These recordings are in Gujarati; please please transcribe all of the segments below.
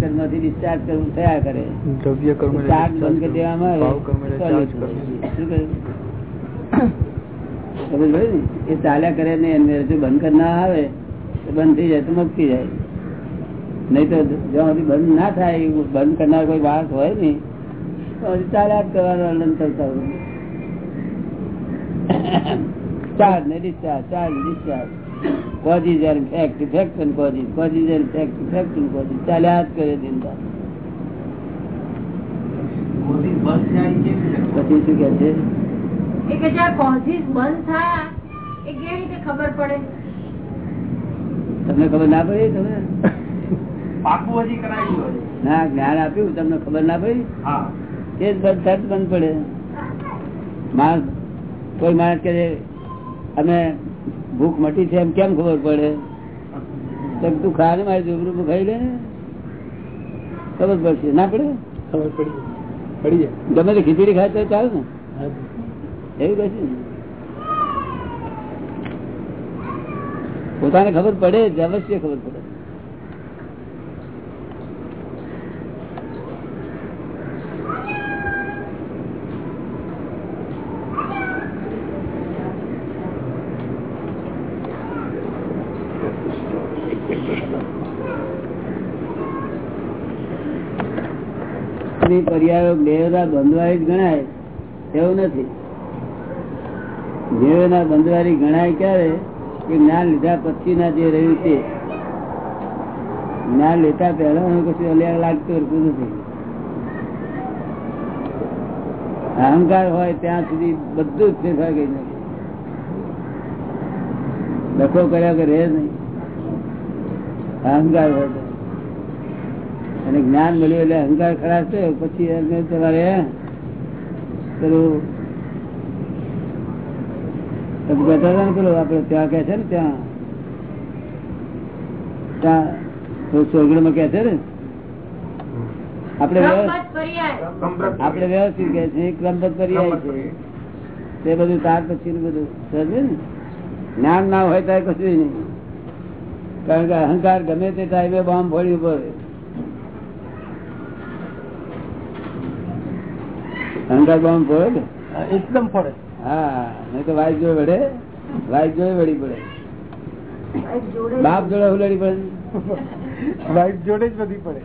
કર્મથી ડિસ્ચાર્જ કરવું થયા કરે. દ્રવ્ય કર્મ ચાર્જ બંધ દેવામાં આવે? એ ચાલ્યા કરે ને એને હજુ બંધ કરી ના આવે તો બંધ થઈ જાય તો મુક્તિ જાય. નહીં તો જ્યાં સુધી બંધ ના થાય બંધ કરનાર કોઈ વાત હોય ને તો હજી ચાલ્યા જ કરવાનું અલન કરતા હોય. ચાર્જ ને discharge charge discharge effect and effect and ચાલ્યા જ કરે પછી શું કે છે? એ કે જ્યાં કોઝિસ બંધ થયા એ કેવી રીતે ખબર પડે? તમને ખબર ના પડી તમે? ના જ્ઞાન આપ્યું તમને ખબર ના પડી? હા. એ જ બંધ થાય બંધ પડે. માણસ કોઈ માણસ કે અમે ભૂખ મટી છે એમ કેમ ખબર પડે? તો તું ખા ને મારી રૂબરૂ ખાઈ લે ને? ખબર પડશે. ના પડે? ખબર પડી પડી જાય. ગમે તે ખીચડી ખાય તો ચાલે ને. એવું કશું પોતાને ખબર પડે જ અવશ્ય ખબર પડે. ની પર્યાયો દેવના બંધવારી ગણાય, એવું નથી. દેવના બંધવારી ગણાય ક્યારે? કે જ્ઞાન લીધા પછીના જે રહ્યું છે. જ્ઞાન લેતા પહેલા કશું અલ્યા લાગતું નથી. અહંકાર હોય ત્યાં સુધી બધું જ ફેરફાર કરી નથી ડખો કર્યા કે રહે નહીં. અહંકાર હોય અને જ્ઞાન મળ્યું એટલે અહંકાર ખરાબ છે પછી એમને તમારે પેલું તમે કહેતા હતા ને પેલું આપડે ત્યાં કે છે ને ત્યાં ત્યાં સોગડમાં કે છે ને? આપડે આપડે વ્યવસ્થિત કે છે ક્રમબદ્ધ પર્યાય છે. તે બધું તાર પછી નું બધું સમજે ને? જ્ઞાન ના હોય ત્યારે કશું નહીં. કારણ કે અહંકાર ગમે તે ટાઈમે બોમ્બ ફોડી પડે અહંકાર બોમ્બ પડે એકદમ પડે હા નહીં તો વાઈફ જોડે વડે વાઈફ જોડે વળી પડે. બાપ જોડે ઉલડી પડે. વાઈફ જોડે જ બધી પડે.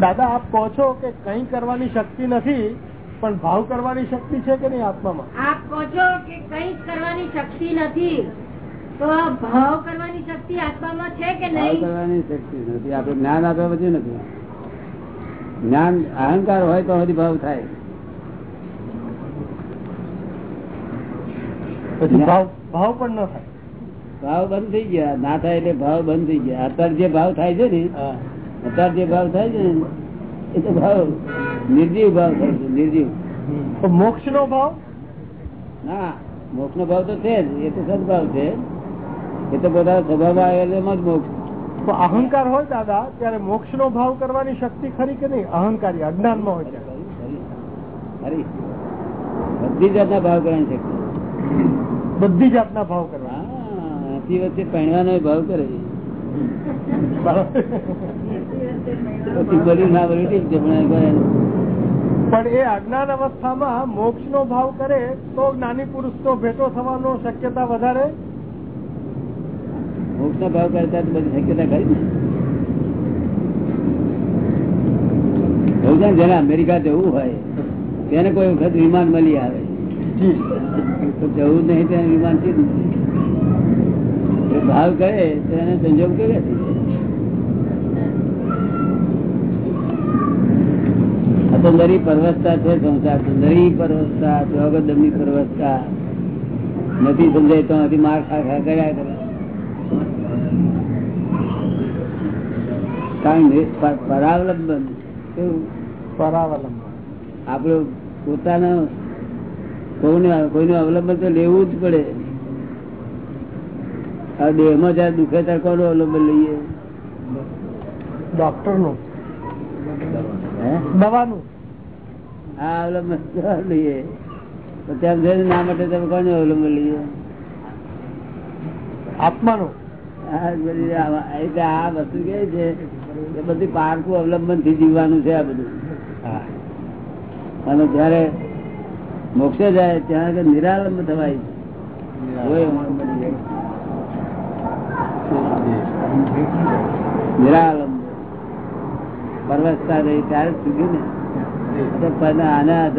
દાદા આપ કહો છો કે કઈ કરવાની શક્તિ નથી પણ ભાવ કરવાની શક્તિ છે કે નહીં આત્મામાં? આપ કહો છો કે કઈ કરવાની શક્તિ નથી. તો ભાવ કરવાની શક્તિ આત્મામાં છે કે નહીં? કરવાની શક્તિ નથી. આપણે જ્ઞાન આપ્યા પછી નથી. જ્ઞાન અહંકાર હોય તો હજી ભાવ થાય. પછી ભાવ ભાવ પણ ન થાય. ભાવ બંધ થઈ ગયા. ના થાય એટલે ભાવ બંધ થઈ ગયા. અત્યારે જે ભાવ થાય છે ને અત્યારે જે ભાવ થાય છે ને એ તો ભાવ નિર્જીવ ભાવ નિર્જીવ. મોક્ષ નો ભાવ? ના મોક્ષ નો ભાવ તો છે જ એ તો સદભાવ છે. એ તો બધા સ્વભાવમાં આવેલો જ મોક્ષ. અહંકાર હોય દાદા ત્યારે મોક્ષ નો ભાવ કરવાની શક્તિ ખરી કે નહીં? અહંકારી અજ્ઞાનમાં હોય ત્યારે. ખરી બધી જાતના ભાવ કરવાની શક્તિ. બધી જાતના ભાવ કરવા વચ્ચે પહેણવાનો ભાવ કરે. ના પણ એ અજ્ઞાન અવસ્થામાં મોક્ષ નો ભાવ કરે તો જ્ઞાની પુરુષ તો ભેટો થવાનો શક્યતા વધારે? મોક્ષ નો ભાવ કરતા બધી શક્યતા ખરી ને. ને જેને અમેરિકા જવું હોય તેને કોઈ વખત વિમાન મળી આવે. તો જવું નહીં તેને વિમાનથી ભાવ કરે તેને સંજોગ કેવી નરી પરવસતા છે સંસાર સુંદરી પરવસતા જગદમની પરવસતા. નથી સમજાય તો નથી માર ખા ખા કર્યા કરે. કારણ પરાવલંબન. પરાવલંબન. આપણું પોતાના કોઈને કોઈનું અવલંબન તો લેવું જ પડે. આ દેહમાં જયારે દુખે ત્યારે કોનું અવલંબન લઈએ? ડોક્ટરનું દવાનું. આ અવલંબન લઈએ તો તેમ ના માટે તમે કોને અવલંબન લઈએ આત્માનું? આ એટલે વસ્તુ કે છે એ બધી પારકું અવલંબનથી જીવવાનું છે આ બધું. અને જયારે મોક્ષે જાય ત્યાં નિરાલંબ થવાય. નિરાલંબ. પરવસતા રહી ત્યારે સુખી ને. આના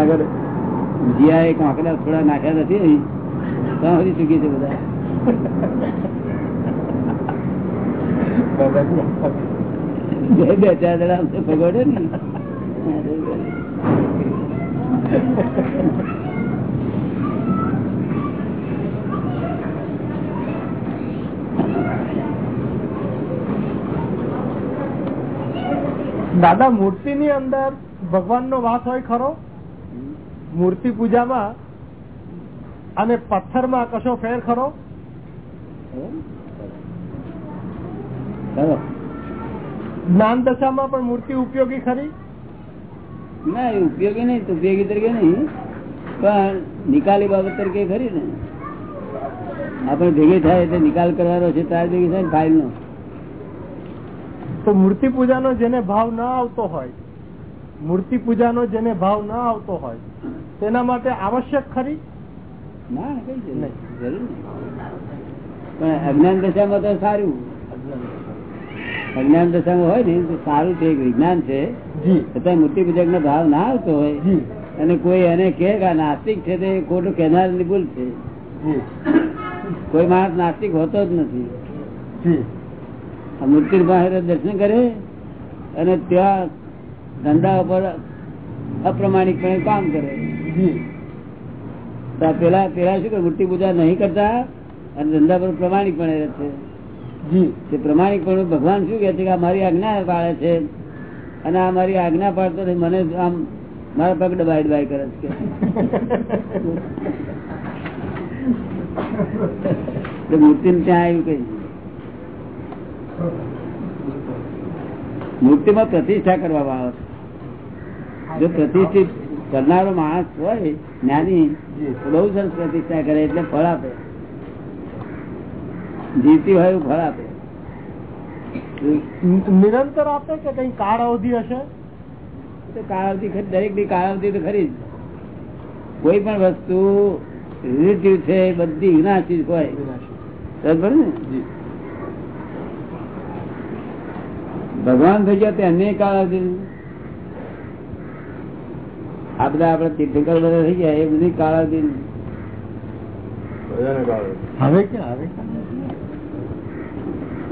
આગળ જીયા એ આંકડા થોડા નાખ્યા નથી અહીં. તો સુધી સુખી છે બધા? બે ચાર દડા ભગવડે ને. દાદા મૂર્તિ ની અંદર ભગવાન નો વાસ હોય ખરો? મૂર્તિ પૂજામાં અને પથ્થરમાં કશો ફેર ખરો? જ્ઞાન દશામાં પણ મૂર્તિ ઉપયોગી ખરી? ના એ ઉપયોગી નહીં ઉપયોગી તરીકે નહીં. પણ નિકાલી બાબત તરીકે ખરી ને. આપણે ભેગી થાય એટલે નિકાલ કરવાનો છે તાર ભેગી થાય ને ફાઇલ નો તો મૂર્તિ પૂજાનો જેને ભાવ ના આવતો હોય મૂર્તિ પૂજાનો જેને ભાવ ના આવતો હોય તેના માટે આવશ્યક ખરી? ના કઈ જરૂર. પણ અજ્ઞાન દશામાં તો સારું. અજ્ઞાન દશામાં હોય ને તો સારું છે એક વિજ્ઞાન છે. છતાં મૂર્તિ પૂજક નો ભાવ ના આવતો હોય. અને કોઈ એને કે નાસ્તિક છે તે ખોટું કહેનારની ભૂલ છે. કોઈ માણસ નાસ્તિક હોતો જ નથી. મૂર્તિ બહાર દર્શન કરે અને ત્યાં ધંધા ઉપર અપ્રમાણિકપણે કામ કરે પેલા પેલા શું કરે મૂર્તિ પૂજા નહીં કરતા અને ધંધા પર પ્રમાણિકપણે રહે તે પ્રમાણિકપણે ભગવાન શું કે છે કે આ મારી આજ્ઞા પાળે છે અને આ મારી આજ્ઞા પાડતો. મને આમ મારા પગ દબાઈ દબાઈ કરે છે મૂર્તિ ત્યાં આવ્યું કઈ મૂર્તિમાં પ્રતિષ્ઠા કરવામાં આવે છે. જો પ્રતિષ્ઠિત કરનારો માણસ હોય જ્ઞાની બહુ સરસ પ્રતિષ્ઠા કરે એટલે ફળ આપે. જીતી હોય એવું ફળ આપે. નિરંતર આપે કે કઈ કાળ અવધિ હશે કાળ ખરી દરેકની કાળાવધિ તો ખરી જ. કોઈ પણ વસ્તુ રિલેટિવ છે બધી વિનાશી હોય. ને? ભગવાન થઈ ગયા તેને કાળાવધિ આ બધા આપડે તીર્થંકર બધા થઈ ગયા એ બધી કાળાવધિ હવે કે હવે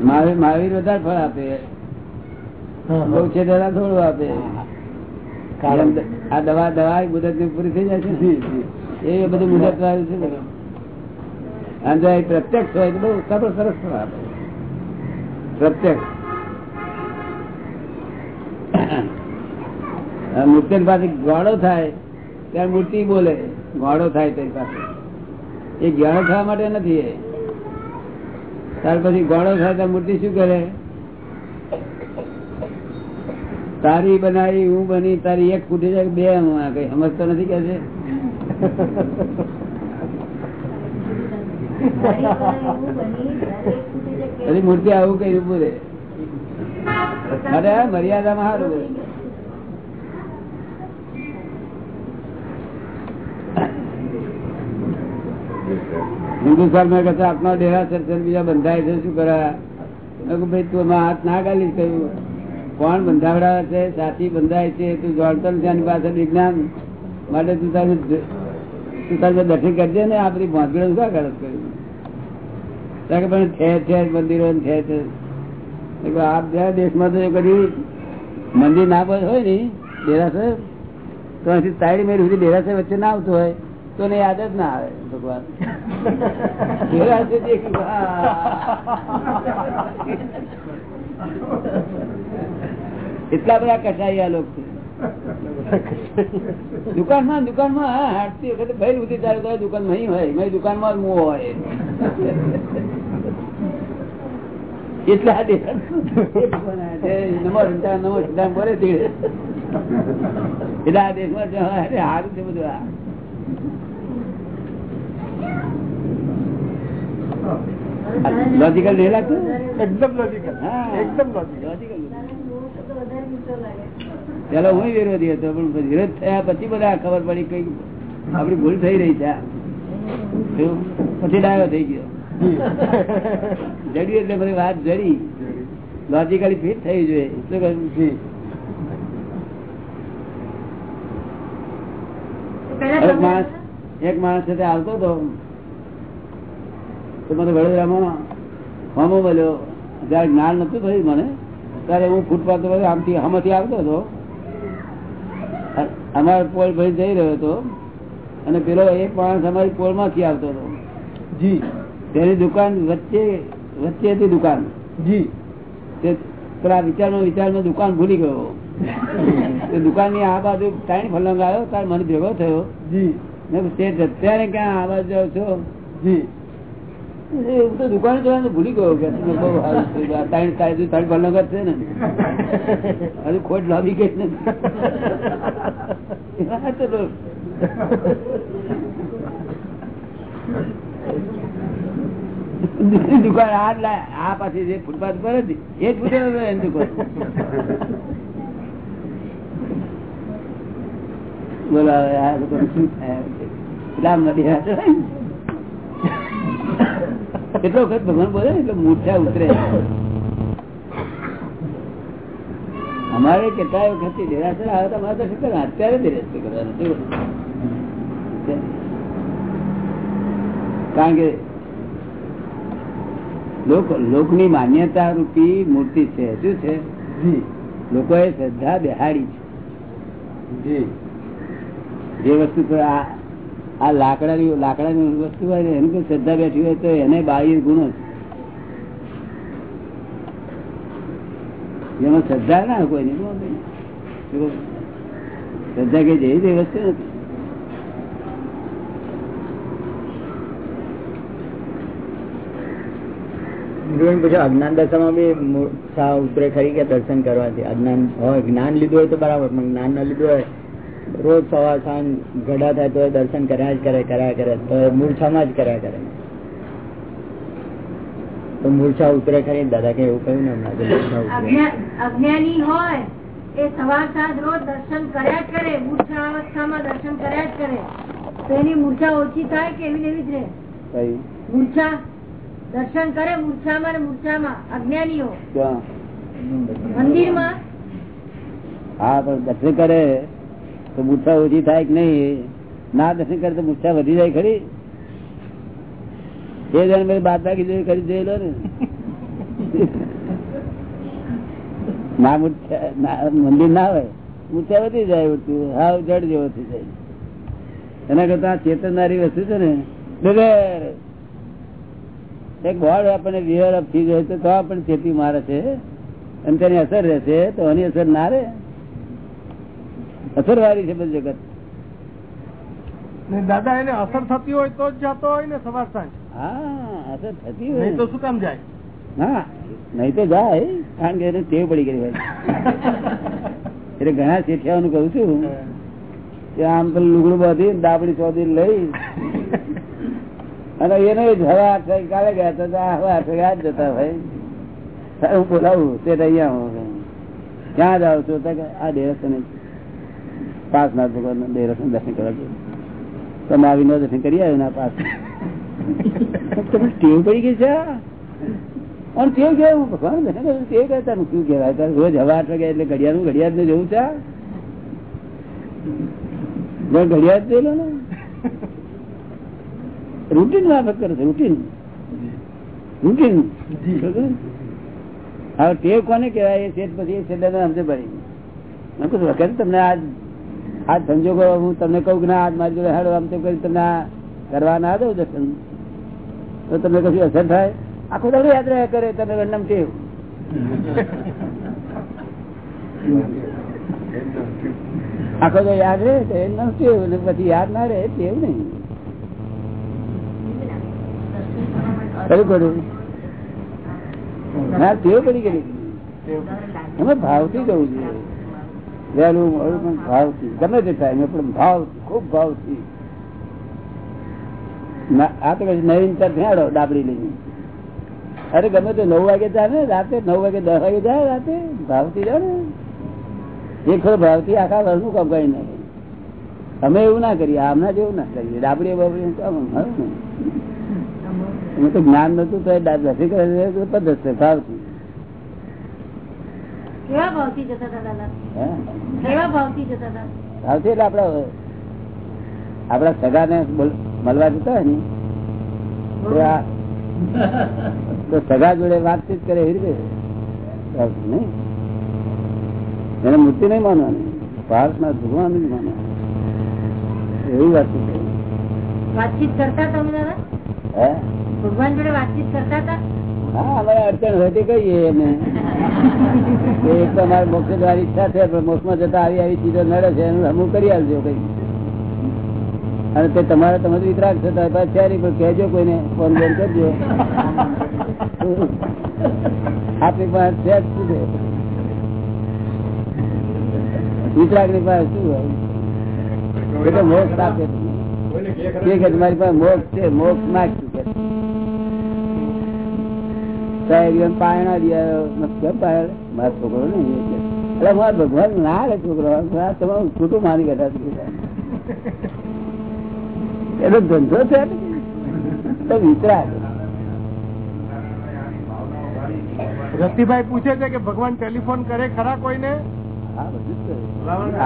મહાવીર મહાવીર વધારે ફળ આપે. બહુ છે દાદા થોડું આપે. આ દવા દવા મુદતની પૂરી થઈ જાય છે એ બધું મુદત વાળું છે ને. અને જો એ પ્રત્યક્ષ હોય તો બહુ સરસ સરસ ફળ આપે. પ્રત્યક્ષ. મૂર્તિ પાસે ગોળો થાય ત્યારે મૂર્તિ બોલે ગોળો થાય તેની પાસે. એ ગોળો થવા માટે નથી એ. ત્યાર પછી ગોળો થાય ત્યારે મૂર્તિ શું કરે? તારી બનાવી હું બની તારી એક ફૂટી જાય બે કઈ સમજતો નથી કે છે? મૂર્તિ આવું કઈ ઉભું રે અરે મર્યાદા મર્યાદામાં સારું હિન્દુસ્તાનમાં કહેતા આપના ડેરા સરસર બીજા બંધાય છે શું કરા? ભાઈ તું હાથ ના ગાલી કહ્યું કોણ બંધાવડા છે? સાથી બંધાય છે? તું જોડતો નથી પાછળ વિજ્ઞાન? માટે તું તારું તું તારું દર્શન કરજે ને આ બધી શું કરે પણ છે છે મંદિરો મેં કીધું, આપ ગયા દેશમાં તો કદી મંદિર ના બંધ હોય ને ડેરાસર તો અહીંથી સાઈડ મેળ સુધી ડેરાસર વચ્ચે ના આવતું હોય, તો એને યાદ જ ના આવે ભગવાન. એટલા બધા કસાયા લોકો. દુકાનમાં દુકાનમાં માં હાંટતી વખતે ભાઈ ઉધી ચાલુ કરે દુકાન નહીં હોય દુકાન દુકાનમાં મોહ હોય. એટલે નમો રંતા નમો સિદ્ધાંત બોલે તીડે એટલે દેશમાં સારું છે બધું આ. લોજિકલ નહીં લાગતું? એકદમ લોજિકલ એકદમ લોજિકલ પેલો હું વિરોધી હતો પણ વિરોધ થયા પછી બધા ખબર પડી કઈ આપડી ભૂલ થઈ રહી છે. પછી ડાયો થઈ ગયો. જડ્યું એટલે બધી વાત જડી. લોજિકલી ફિટ થઈ જોઈએ. શું કહ્યું? જી. એક માણસ એક માણસ સાથે આવતો હતો. તો મને વડોદરામાં મામો મળ્યો. જયારે જ્ઞાન નતું થયું મને ત્યારે હું ફૂટપાથ પર આમથી આમાંથી આવતો હતો. અમારો પોલ ભાઈ જઈ રહ્યો હતો. અને પેલો એક માણસ અમારી પોલમાંથી આવતો હતો. જી. તેની દુકાન વચ્ચે વચ્ચે હતી દુકાન. જી. વિચાર પેલા વિચારમાં વિચારમાં દુકાન ભૂલી ગયો. દુકાનની આ બાજુ ત્રણ ફલંગ આવ્યો તાર મને ભેગો થયો. જી. મેં અત્યારે ક્યાં આ બાજુ જાઓ છો? જી. હું તો દુકાન જવાનું ભૂલી ગયો કે ત્રણ તારીખ ત્રણ ફલંગ જ છે ને. હજુ ખોટ લાવી ગઈ ને હા, ચલો. દુકાન આ જ આ પાછી જે ફૂટપાથ પર હતી, એ જ ફૂટેલો દુકાન. બોલો વખત ભગવાન બોલે ને, એટલે મૂર્છા ઉતરે. અમારે કેટલા વખત દેરાસર આવે તો અમારે તો શું? અત્યારે દેરાસર કરવાનું? કારણ કે લોકની માન્યતા રૂપી મૂર્તિ છે. શું છે? લોકોએ શ્રદ્ધા બેહાડી છે. જે. વસ્તુ પર આ આ લાકડાની લાકડાની વસ્તુ હોય ને એની શ્રદ્ધા બેઠી હોય તો એને બાહ્ય ગુણો છે. એમાં શ્રદ્ધા ના કોઈ નહીં શ્રદ્ધા કઈ જેવી વસ્તુ નથી. પછી અજ્ઞાન દશામાં બી મૂર્છા ઉતરે ખરી કે દર્શન કરવાથી. અજ્ઞાન હોય જ્ઞાન લીધું હોય તો બરાબર પણ જ્ઞાન ન લીધું હોય રોજ સવાર સાંજ ગઢા થાય તો એ દર્શન કર્યા જ કરે કર્યા કરે. તો એ મૂર્છામાં જ કર્યા કરે. તો મૂર્છા ઉતરે ખરી. દાદા કે એવું કહ્યું ને હમણાં કે મૂર્છા ઉતરે. અજ્ઞા- અજ્ઞાની હોય એ સવાર સાંજ રોજ દર્શન કર્યા જ કરે મૂર્છા અવસ્થામાં દર્શન કર્યા જ કરે. તો એની મૂર્છા ઓછી થાય કે એવી ને એવી જ રહે? કઈ? મૂર્છા દર્શન કરે મૂર્છામાં ને મૂર્છામાં અજ્ઞાનીઓ. મંદિરમાં હા પણ દર્શન કરે તો મૂર્છા ઓછી થાય કે નહીં? ના દર્શન કરે તો મૂર્છા વધી જાય ખરી? એ જણ મેં બાદ બાકી જોઈ કરી જોયેલો ને. ના મૂર્છા મંદિર ના હોય. મૂર્છા વધી જાય ઉડતું હાવ જડ જેવો થઈ જાય. એના કરતા આ ચેતનદારી વસ્તુ છે ને એક આપણને વિયર અપ થઈ જાય તો આપણને ચેતી મારે છે. અને તેની અસર રહેશે તો એની અસર ના રહે. અસર વાળી છે બધું જગત. દાદા એને અસર થતી હોય તો જ જતો હોય ને સવાર સાંજ? હા અસર થતી હોય તો શું કામ જાય? હા નહીં તો જાય કારણ કે એને ટેવ પડી ગઈ હોય. એટલે ઘણા શેઠિયાઓનું કહું છું કે આમ તો લુગડું બાંધી દાબડી ચોધી લઈ અને એને હવા આઠ કાલે ગયા તો હવા આઠ આજ જતા ભાઈ હું બોલાવું, તે તો અહીંયા હું ક્યાં જાવ છો. તો કે આ ના ભગવાન દેરસન દર્શન કરવા તમે આવી નો દર્શન કરી આવ્યો ના પાસ. તમે ટેવ પડી ગઈ છે? આ? અને ટેવ કેવું? ભગવાન દર્શન ટેવ કહેતા શું કહેવાય? તારે રોજ હવા આઠ વાગ્યા એટલે ઘડિયાળનું ઘડિયાળ ને જવું છે. આ? ઘડિયાળ જોઈ લો ને? રૂટીન વાપર કરે છે રૂટીન રૂટીન હવે ટેવ કોને કહેવાય? એ શેઠ પછી એ શેઠ સમજે પડી. મેં વખત તમને આજ. આજ સંજોગો હું તમને કહું કે ના આજ મારી જોડે હેડો આમ તો કરી તમને કરવા ના દઉં દર્શન. તો તમને કશું અસર થાય? આખો તમને યાદ રહ્યા કરે તમે વર્ણમ ટેવ. આખો તો યાદ રહે તો એમ ટેવ પછી યાદ ના રહે ટેવ નહીં. કયું કરું ના ટેવ પડી ગયેલી અમે ભાવથી જવું જોઈએ. વહેલું મળું પણ ભાવથી. ગમે તે થાય પણ ભાવ ખૂબ ભાવથી. આ તો પછી નવીન તર ફેડો ડાબડી લઈને. અરે ગમે તો નવ વાગે જાય ને રાતે નવ વાગે દસ વાગે જાય રાતે ભાવથી જાય ને. એક ખરો ભાવથી આખા વર્ષનું કામ કરી નાખે. અમે એવું ના કરીએ આમના જેવું ના કરીએ. ડાબડી બાબડી કામ અમારું નહીં. તો જ્ઞાન નતું તો તો પદ્ધત છે ભાવથી. કેવા ભાવથી જતા હતા દાદા? કેવા ભાવથી જતા હતા? ભાવથી એટલે આપડા આપડા સગા ને મળવા જતા હોય ને તો સગા જોડે વાતચીત કરે એવી રીતે. એને મૂર્તિ નહીં માનવાની ભારતના ભગવાન જ માનવાનું. એવી વાતચીત વાતચીત કરતા તમે દાદા? હે? ભગવાન જોડે વાતચીત કરતા હતા? હા અમારે અડચણ હોય તે કહીએ એમને એક તો અમારે મોક્ષ ઈચ્છા છે પણ મોક્ષમાં જતા આવી આવી ચીજો નડે છે એનું હમું કરી આપજો કઈ. અને તે તમારે તમે તો છો તો પાછા છે પણ કહેજો કોઈને ફોન બોન કરજો. આપણી પાસે છે શું છે? વિતરાગની પાસે શું હોય? એ તો મોક્ષ આપે. કે કે તમારી પાસે મોક્ષ છે મોક્ષ માગશું. કે સાહેબ પાયણા દિયા પાયણ મારા છોકરો ને એટલે મારા ભગવાન ના રે છોકરો. તમારું ખોટું મારી બેઠા એનો ધંધો છે. તો વિતરાગ રતિભાઈ પૂછે છે કે ભગવાન ટેલિફોન કરે ખરા કોઈને? ને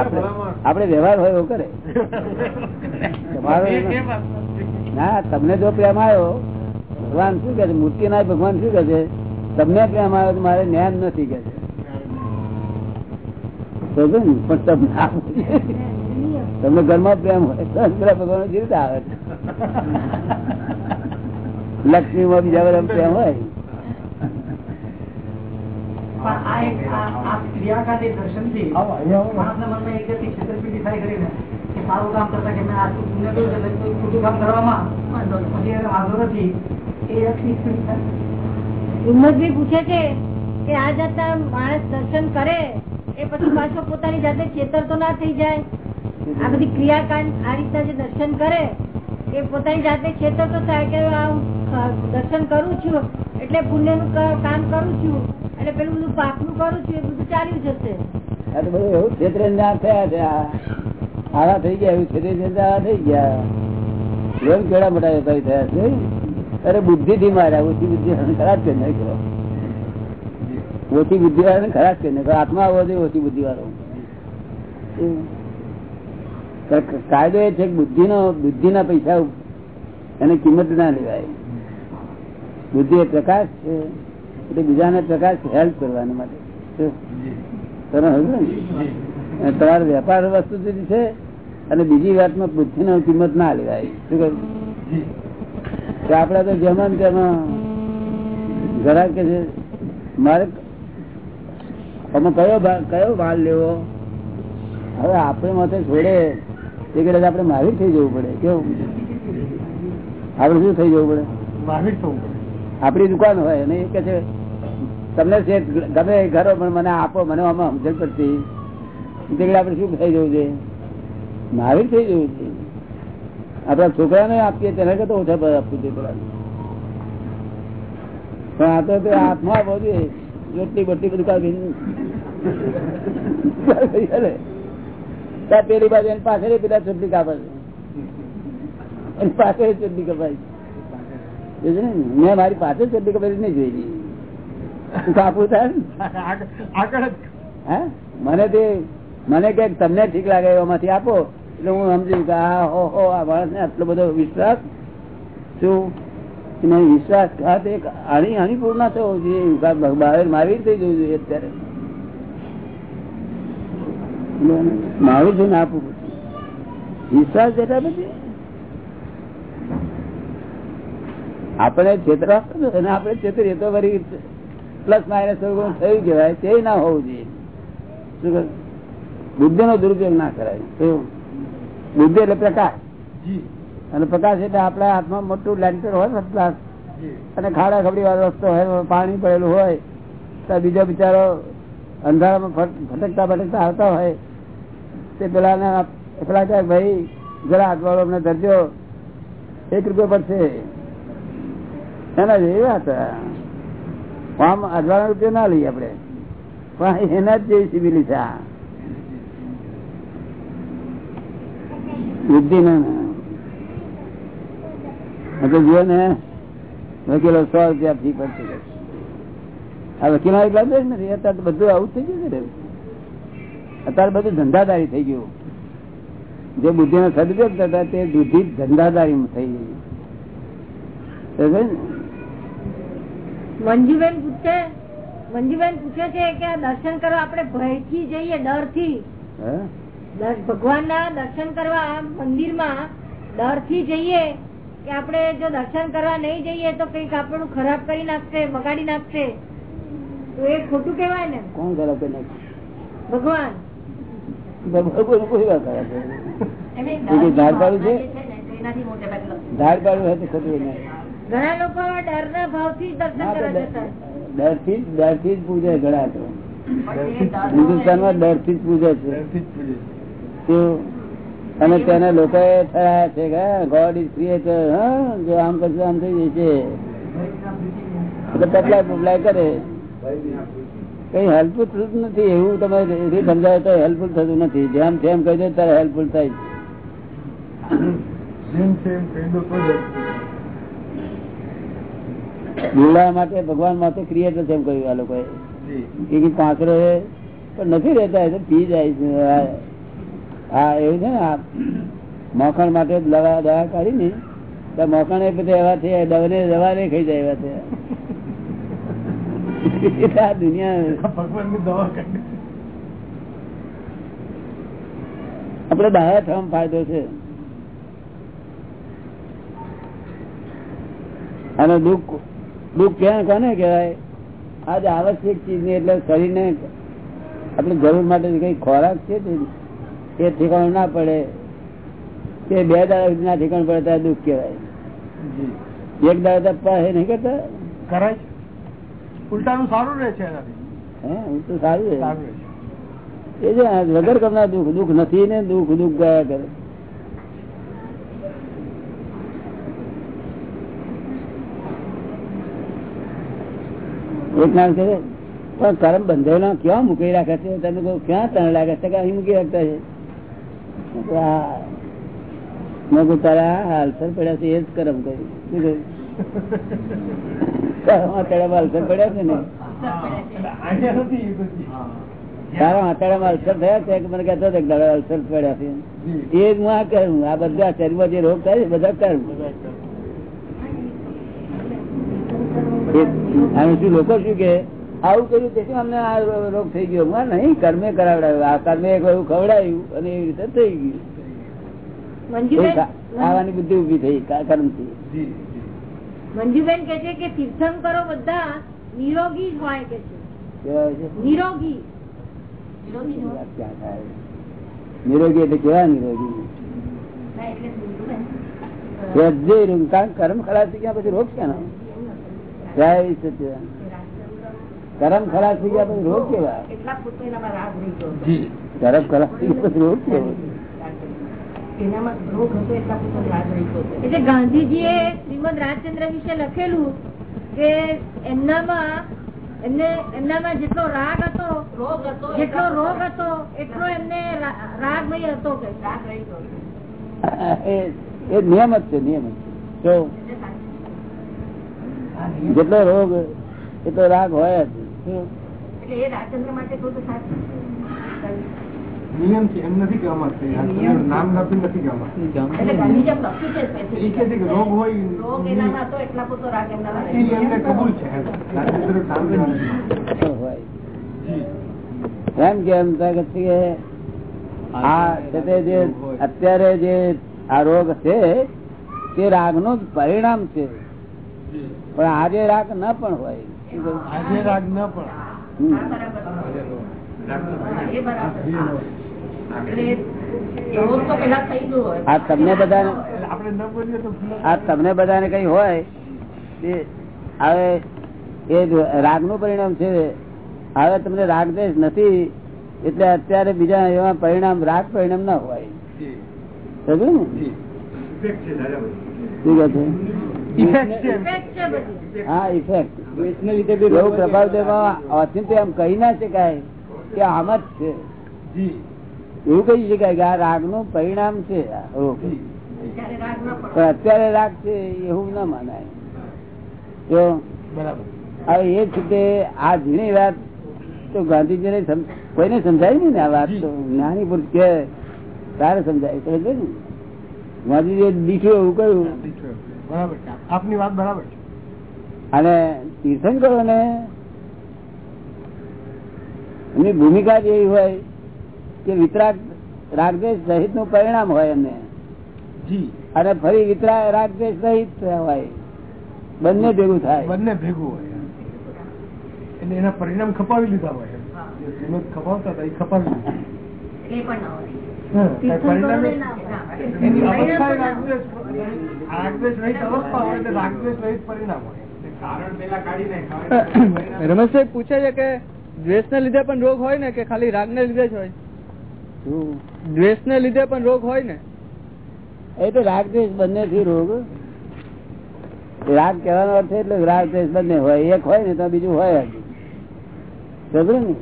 આપડે વ્યવહાર હોય એવો કરે. તમારો ના તમને જો પ્રેમ આવ્યો ભગવાન શું કે છે? મૂર્તિ ના ભગવાન શું કે છે? તમને પ્રેમ આવ્યો તો મારે જ્ઞાન નથી કે છે. પણ તમને તમને ઘરમાં પ્રેમ હોય ભગવાન જીવતા આવે છે? લક્ષ્મી માં બીજા બધા પ્રેમ હોય? આ આ- આ સારું કામ કરતા કે મેં કોઈ ખોટું કામ કરવામાં. વાંધો નથી. હિંમતભાઈ પૂછે છે કે આ જાતના માણસ દર્શન કરે, એ પછી પાછો પોતાની જાતે ચેતર તો ના થઈ જાય? આ બધી ક્રિયાકાંડ આ રીતના જે દર્શન કરે, એ પોતાની જાતે ચેતર તો થાય કે દર્શન કરું છું, એટલે પુણ્યનું કામ કરું છું, એટલે પેલું બધું પાપનું કરું છું, એ બધું ચાલ્યું જશે. બધું એવું ના થયા છે. આવા થઈ ગયા, એવું ક્ષેત્રે થઈ ગયા. થયા છે? અરે બુદ્ધિ થી માર્યા ઓછી બુદ્ધિ ખરાબ કરી નાખ્યો ઓછી બુદ્ધિ વાળા ખરાબ કરી નહીં આત્મા આવવો જોઈએ ઓછી બુદ્ધિ વાળો. કાયદો એ છે બુદ્ધિ નો બુદ્ધિ ના પૈસા એને કિંમત ના લેવાય. બુદ્ધિ એ પ્રકાશ છે, એટલે બીજાને પ્રકાશ હેલ્પ કરવાના માટે? તમે તમારો વેપાર વસ્તુ જુદી છે, અને બીજી વાતમાં બુદ્ધિ નો કિંમત ના લેવાય. શું કહ્યું? આપડે તો જેમ તેમાં ઘણા કે છે મારે તમે કયો કયો માલ લેવો? હવે આપણે માથે છોડે એ કદાચ આપણે માહિર થઈ જવું પડે કેવું આપણે શું થઈ જવું પડે? મહાવીર થવું પડે. આપણી દુકાન હોય અને એ કે છે તમને છે ગમે એ ઘરો પણ મને આપો મને આમાં સમજણ પડતી. એટલે આપણે શું થઈ જવું છે? માહિત થઈ જવું છે. આપણા છોકરાને આપીએ તેના કરતા ઓછા પૈસા આપવું છે પણ આ તો હાથમાં આપવો જોઈએ રોટલી બટલી બધું કાઢી પેલી બાજુ એની પાસે પેલા ચોટલી કાપે એની પાસે ચોટલી કપાય? મેં મારી પાછળ ચોટલી કપાઈ નહીં જોઈ કાપું થાય મને તે મને કે તમને ઠીક લાગે એમાંથી આપો. એટલે હું સમજુ કે આ હો હો, આ માણસ ને આટલો બધો વિશ્વાસ? શું? વિશ્વાસ ઘાત એક હાની પૂર્ણ ના થવો જોઈએ બહાર મારી થઈ જવું જોઈએ અત્યારે. મારું છું ને આપવું વિશ્વાસ જેટલા પછી આપણે છેતરા અને આપણે છેતરીએ તો વળી પ્લસ માઇનસ થયું કહેવાય તે ના હોવું જોઈએ. શું? બુદ્ધિ નો દુરુપયોગ ના કરાય. શું? બુદ્ધિ એટલે પ્રકાશ. અને પ્રકાશ એટલે આપણા હાથમાં મોટું લેન્ટર હોય ફર્સ્ટ અને ખાડા ખબડી વાળો રસ્તો હોય પાણી પડેલું હોય તો બીજો બિચારો અંધારામાં ફટકતા ફટકતા આવતા હોય. તે પેલા પેલા કહે ભાઈ જરા આગળ અમને ધરજો. એક રૂપિયો પડશે. એના જેવી વાત આમ અજવાળા રૂપિયો ના લઈએ આપડે પણ એના જ જેવી સિવિલી છે આ. બુદ્ધિ ને. તો જો ને વકીલો સો રૂપિયા ફી પડશે આ વકીલો એટલા જ નથી. અત્યારે બધું આવું થઈ ગયું ને. અત્યારે બધું ધંધાદારી થઈ ગયું. જે બુદ્ધિ નો સદુપયોગ કરતા તે બુદ્ધિ ધંધાદારી થઈ ગઈ? મંજુબેન પૂછે મંજુબેન પૂછે છે કે આ દર્શન કરવા આપણે ભયથી જઈએ ડરથી હે? ભગવાન ના દર્શન કરવા મંદિરમાં ડરથી જઈએ કે આપડે જો દર્શન કરવા નહીં જઈએ તો કંઈક આપણું ખરાબ કરી નાખશે બગાડી નાખશે. તો એ ખોટું કેવાય ને. કોણ ખરાબ કરી નાખશે ભગવાન. ભગવાન કોઈ વાત ખરાબ કરે. એ કઈ ધાડ પાડું છે? ધાડ પાડું હોય તો ખોટું ઘણા લોકો ડર ના ભાવથી દર્શન ડર- થી ડરથી જ ડરથી જ પૂજે ઘણા તો. હિન્દુસ્તાનમાં ડરથી જ પૂજે છે? અને તેને લોકો થયા છે કે ગોડ ઇઝ ક્રિએટર જો આમ કરશે આમ થઈ જશે. એટલે પતલાય કરે. કઈ હેલ્પફુલ થતું નથી એવું તમે રીત સમજાવે તો હેલ્પફુલ થતું નથી. જેમ તેમ કહી દે ત્યારે હેલ્પફુલ થાય. બોલવા માટે ભગવાન માટે ક્રિએટર છે એમ કહ્યું આ લોકોએ. જી. કે પાંચરો એ પણ નથી રહેતા એ તો પી જાય છે. આ એવું છે ને મોખણ માટે દવા દવા કાઢી ને તો મોખણ એ બધા એવા છે દવાને દવા નહીં ખાઈ જાય એવા દુનિયા કરી આપડે દાયા થવામાં ફાયદો છે. અને દુઃખ દુઃખ ક્યાં કોને કહેવાય? આજે આવશ્યક ચીજની એટલે શરીરને આપણે જરૂર માટે કઈ ખોરાક છે તે ઠેકાણું ના પડે તે બે દાડા ના ઠેકાણ પડે ત્યારે દુઃખ કહેવાય. એક દાડા પાસે નહીં કરતા. કરાય ઉલટાનું સારું રહે છે સારું રહે. એ છે વગર કમના દુઃખ દુઃખ નથી ને દુઃખ દુઃખ ગયા કરે. એક નામ કહે પણ કર્મ બંધાયેલા ક્યાં મૂકી રાખે છે? તમે કહો ક્યાં તણ લાગે છે કે અહીં મૂકી રાખતા છે? મેં તારા હાલસર પડ્યા છે એ જ કરમ કર્યું. શું તારા હાલસર પડ્યા છે ને. એ તારા આંતરડામાં અલ્સર થયા છે કે મને કહેતો કે દાદા અલ્સર પડ્યા છે? એ જ હું આ કરું. આ બધા શરીરમાં જે રોગ થાય બધા કરું. આનું શું લોકો શું કે? આવું કર્યું તેથી અમને આ રોગ થઈ ગયો. હું નહીં કર્મે કરાવડાવ્યું. આ કર્મે ખવડાવ્યું અને એવી રીતે થઈ ગયું. ખાવાની બુદ્ધિ ઊભી થઈ કર્મથી જી જી. મંજુબેન કે છે કે તીર્થંકરો બધા નિરોગી જ હોય કે છે. નિરોગી. એટલે કેવા નિરોગી? કર્મ ખરાબ થઈ ગયા પછી રોગ ક્યાં જય સચિદાનંદ. કર્મ ખરાબ થઈ ગયા પછી રોગ કેવા? જી ખરાબ થઈ ગયા પછી રોગ કેવો? એટલે ગાંધીજીએ શ્રીમદ રાજચંદ્ર વિશે લખેલું કે એમનામાં એમને એમનામાં જેટલો રાગ હતો જેટલો રોગ હતો એટલો એમને રા- રાગમય હતો કે. એ એ નિયમ જ છે નિયમ જ જેટલો રોગ એટલો રાગ હોય જ? નિયમ છે એમ નથી કહેવા આવતું. નામ નથી નથી કહેવા રોગ હોય એમને કબૂલ છે એમ. રાજેન્દ્ર નામ નથી. હોય જી. એમ કેમ કે આ જે અત્યારે જે આ રોગ છે તે રાગનું પરિણામ છે. પણ આજે રાગ ન પણ હોય? આજે રાગ ન પણ તમને બધાને આપણે ન બોલીએ તો આ તમને બધાને કઈ હોય હવે એ રાગનું પરિણામ છે. હવે તમને રાગ દેશ નથી એટલે અત્યારે બીજા એવા પરિણામ રાગ પરિણામ ના હોય. હા ઇફેક્ટ એવું પ્રભાવ દેવા ઓચિંતું એમ કહી ના શકાય કે આમ જ છે. એવું કહી શકાય કે આ રાગનું પરિણામ છે અત્યારે રાગ છે એવું ના માનાય. જો હવે એ છે તે આ ઝીણી વાત તો ગાંધીજી ને કોઈને સમજાય નહીં ને આ વાત તો નાની પુરુષ કે તારે સમજાય સમજે ને. ગાંધીજીએ દીઠું એવું કહ્યું. બરાબર આપની વાત બરાબર છે. અને તીર્થંકરો ને એમની ભૂમિકા જ એવી હોય કે વિતરાગ રાગદેશ સહિતનું પરિણામ હોય એમને. અને ફરી વિતરા રાગદેશ સહિત હોય. બંને ભેગું થાય. બંને ભેગું હોય એટલે એના પરિણામ ખપાવી લીધા હોય ખપાવતા હતા એ ખપાવી લીધા. પરિણામે ના રમેશભાઈ પૂછે છે કે દ્વેષ ને લીધે પણ રોગ હોય ને કે ખાલી રાગ ને લીધે જ હોય? દ્વેષ ને લીધે પણ રોગ હોય ને? એ તો રાગ દ્વેષ બંને થી રોગ. રાગ કહેવાનો અર્થ એટલે રાગ દ્વેષ બંને હોય. એક હોય ને તો બીજું હોય જ. સમજ્યું ને?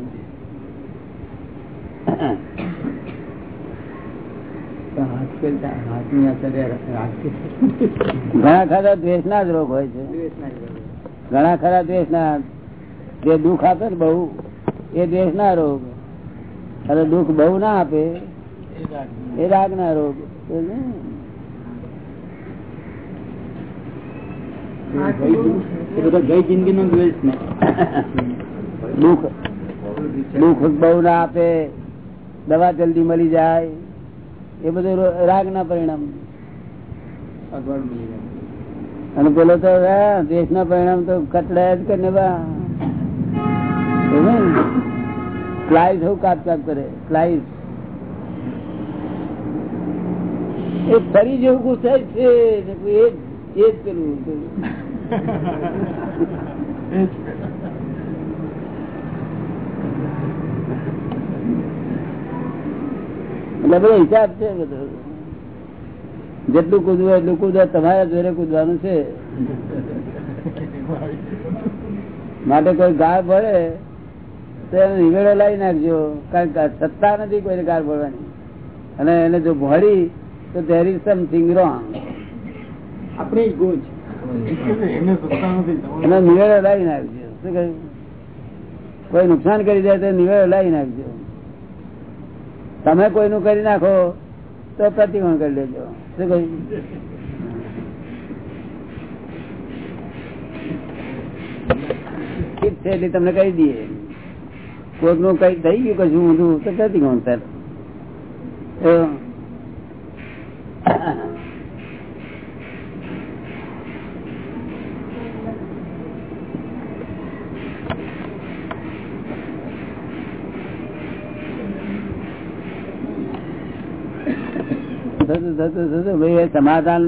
ઘણા ખરા દ્વેષ. ના જ રોગ હોય છે. દ્વેષના જ રોગ. ઘણા ખરા દ્વેષ ના જે દુઃખ આપે ને બહુ એ દ્વેષ ના રોગ. અને દુઃખ બહુ ના આપે એ રાગ. ના? રોગ ગઈ જિંદગી નો દ્વેષ ને. દુઃખ દુઃખ બહુ ના આપે દવા જલ્દી મળી જાય એ બધું રાગ ના પરિણામ. અગવડ મળી જાય. અને પેલો તો દેશ ના પરિણામ તો કચડાયા જ કરીને બા? સ્લાઇસ હું કાપ કાપ કરે સ્લાઇસ એ ફરી જેવું ગુસાય છે એ જ- પેલું. એટલે બધો હિસાબ છે બધો જેટલું કૂદવું એટલું કૂદવા તમારા જોડે કૂદવાનું છે. માટે કોઈ ગાળ ભરે તો એને નિવેડો લાવી નાખજો. કારણ કે સત્તા નથી કોઈને ગાળ ભરવાની અને એને જો ભળી તો there ઇઝ સમથિંગ રોંગ આપણી જ ગુજ એને નિવેડો લાવી નાખજો. શું કહ્યું? કોઈ નુકસાન કરી જાય તો નિવેડો લાવી નાખજો. તમે કોઈનું કરી નાખો તો પ્રતિકોણ કરી લેજો. શું કહ્યું? ઠીક છે, એટલે તમને કહી દઈએ. કોઈકનું કઈ થઈ ગયું કશું ઊંધું તો પ્રતિકોણ સર થતું થતું ભાઈ સમાધાન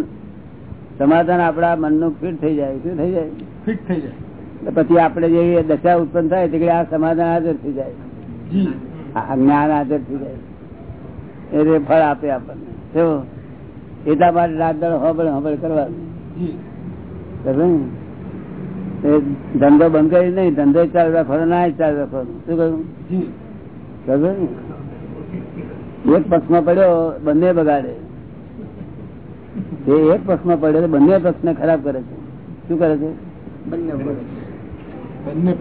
સમાધાન આપણા મનનું ફિટ થઈ જાય. શું થઈ જાય? ફિટ થઈ જાય. પછી આપણે જે દશા ઉત્પન્ન થાય તે આ સમાધાન હાજર થઈ જાય. આ જ્ઞાન હાજર થઈ જાય. એટલે ફળ આપે આપણને. જો એટલા માટે રાત હોબળ હબળ કરવાનું. ધંધો બંધ કરી નહીં ધંધો ચાલુ રાખવાનો ના ચાલુ રાખવાનું. શું કહ્યું? એક પક્ષમાં પડ્યો બંને બગાડે. એ એક પક્ષમાં પડ્યો તો બંને પક્ષને ખરાબ કરે છે. શું કરે છે? બંને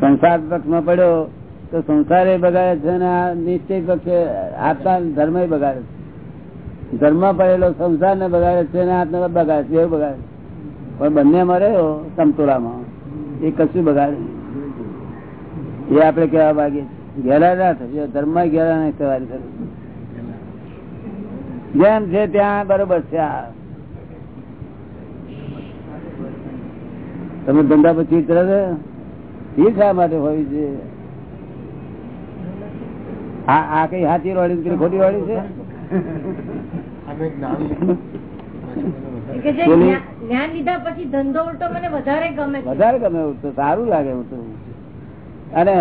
સંસાર પક્ષમાં પડ્યો તો સંસારે બગાડે છે અને આ નિશ્ચય પક્ષે આત્મા ધર્મ બગાડે છે. ધર્મ પડેલો સંસાર ને બગાડે છે અને આત્મા બગાડે છે એવું બગાડે પણ બંને રહ્યો સમતુલામાં. એ કશું બગાડે એ આપણે કહેવા માંગીએ છીએ. ઘેરા ના થશે ધર્મ ઘેરા નહીં સવારી જરૂર. જેમ છે ત્યાં બરોબર છે. તમે ધંધા પછી તરત એ શા માટે હોય છે? આ આ કઈ સાચી રોડી પેલી ખોટી રોડી છે? જ્ઞાન લીધું પછી ધંધો ઉલટો મને વધારે ગમે વધારે ગમે એવું સારું લાગે તો અને